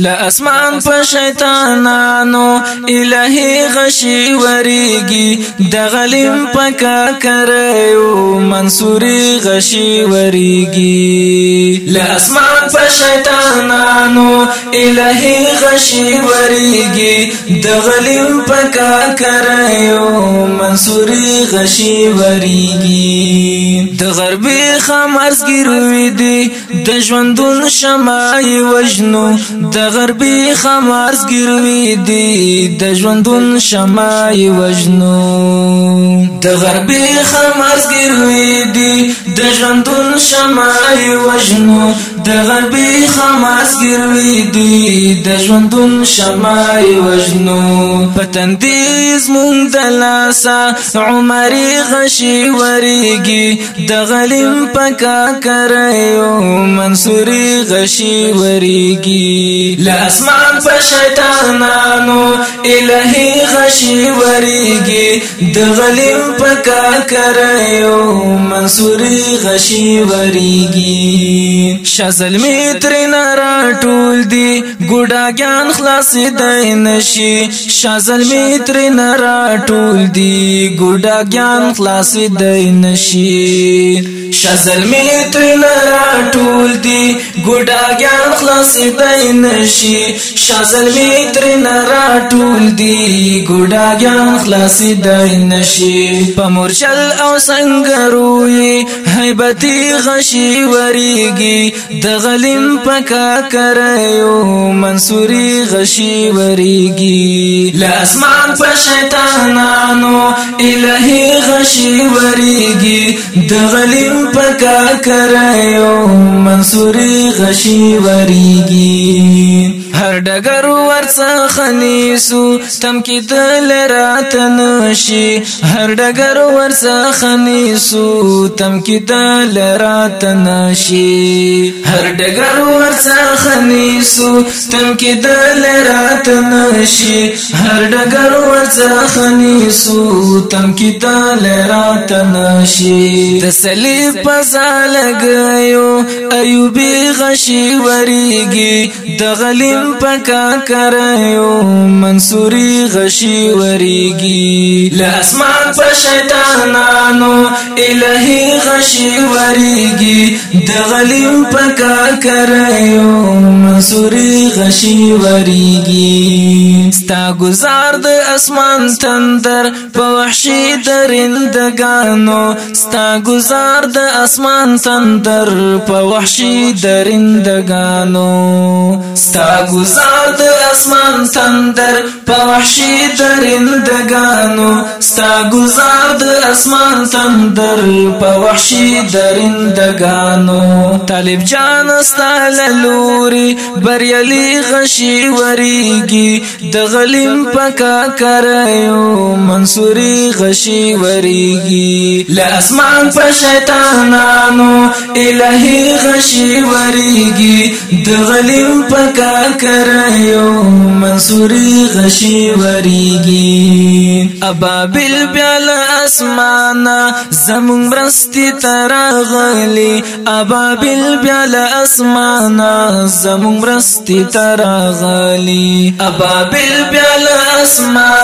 لا اسمان په شیطانانو الہی غشی وریږي د غلیم پکا کرایو منصوري غشی وریږي لا اسمان په شیطانانو الہی غشی وریږي د غلیم پکا کرایو منصوري غشی وریږي د غربي خمرز ګروي دي د ژوندون شمای وجنو د غربي خمرز ګروي دي د ژوندون شمای وجنو د غربي خمرز ګروي دي د ژوندون شمای وجنو د غربي خمرز ګروي دي د ژوندون شمای وجنو پتندیز مون دلاسا عمرې غشي وريږي د د غلیم پکا کرایو منصوري غشي وریږي لاسمان په شیطانانو الہی غشی وریگی دغلیم پکا کرایو منصوری غشی وریگی شازل میتر نرا ټول دی ګډا ګان خلاص دی نشي شازل میتر نرا ټول دی ګډا ګان خلاص دی نشي شازل میتر نرا ټول دی ګډا ګان خلاص دی نشي شازل میتر نرا ټول دی ګډاګان خلاص دی نشي په مرشل او سنگروي هيبتي غشي وريږي د غلیم پکا کرایو منصوري غشي وريږي لا اسمان په شیطانانو الهي غشي وريږي د غلیم پکا کرایو منصوري غشي وريږي هر ډګر ورڅخه نیسو تم کې دل راتن شي هر ډګر ورڅخه نیسو تم کې دل راتن شي هر ډګر ورڅخه نیسو تم کې دل راتن شي هر ډګر ورڅخه نیسو تم کې دل راتن شي تسلی پزا لګایو ایوب غشي وریږي د غلیم ګل پکا کرایو منصوري غشي وريږي لاسمان په شیطانانو الهي غشي وريږي دغلیم پکا کرایو منصوري غشي وريږي ستا گزار د اسمان تندر په وحشي درندګانو ستا گزار د اسمان تندر په وحشي درندګانو ستا گزار د اسمان تندر په وحشي درندگانو ستا گزار د اسمان تندر په وحشي درندگانو طالب جان ستا لوري بریالي غشي وريږي د غلیم پکا کرایو منصوري غشي وريږي له اسمان پر شیطانانو الهي غشي وريږي د غلیم پکا کر یو منصوری غشی وریگی ابابل بیال اسمانا زمون برستی تراغلی ابابل بیال اسمانا زمون برستی تراغلی ابابل بیال اسمانا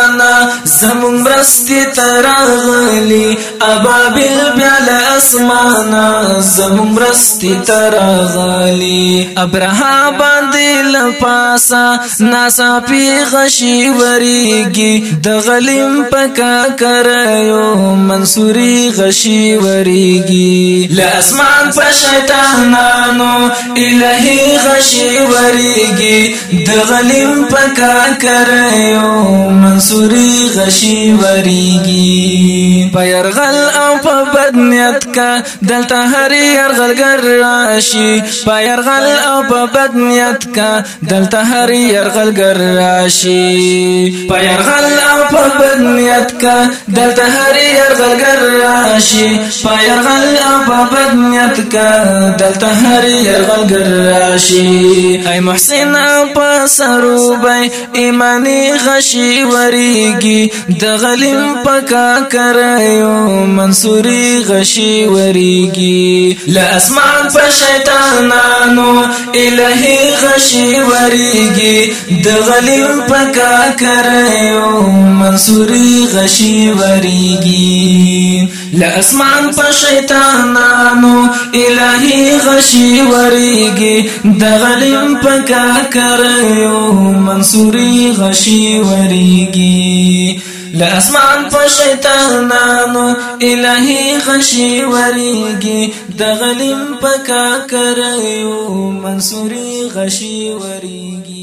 زمون برستی تراغلی ابابل بیال اسمانا زمون برستی تراغلی ابرها باندی لپاسا ناسا پی غشی وریگی دغلیم پکا کریو منصوری غشی وریگی لاسمان پا شیطانانو الہی غشی وریگی دغلیم پکا کریو منصوری غشی نشي وریږي په يرغل او په بدنیت کا دلته هر يرغل ګراشي په يرغل او په بدنیت کا دلته هر يرغل ګراشي په يرغل او په بدنیت کا دلته هر يرغل ګراشي په يرغل او په بدنیت کا دلته هر يرغل ګراشي اي محسن او په سروبای ایمانی غشي وریږي د غلیم پکا کرایو منصوري غشي وريږي لا اسمان پر شیطانانو الهي غشي وريږي د غلیم پکا کرایو منصوري غشي وريږي لا اسمان پر شیطانانو الهي غشي وريږي د غلیم پکا کرایو منصوري غشي وريږي لاسمان په شیطانانو الهی غشي وریږي د غلیم پکا کریو منصوري غشي وریږي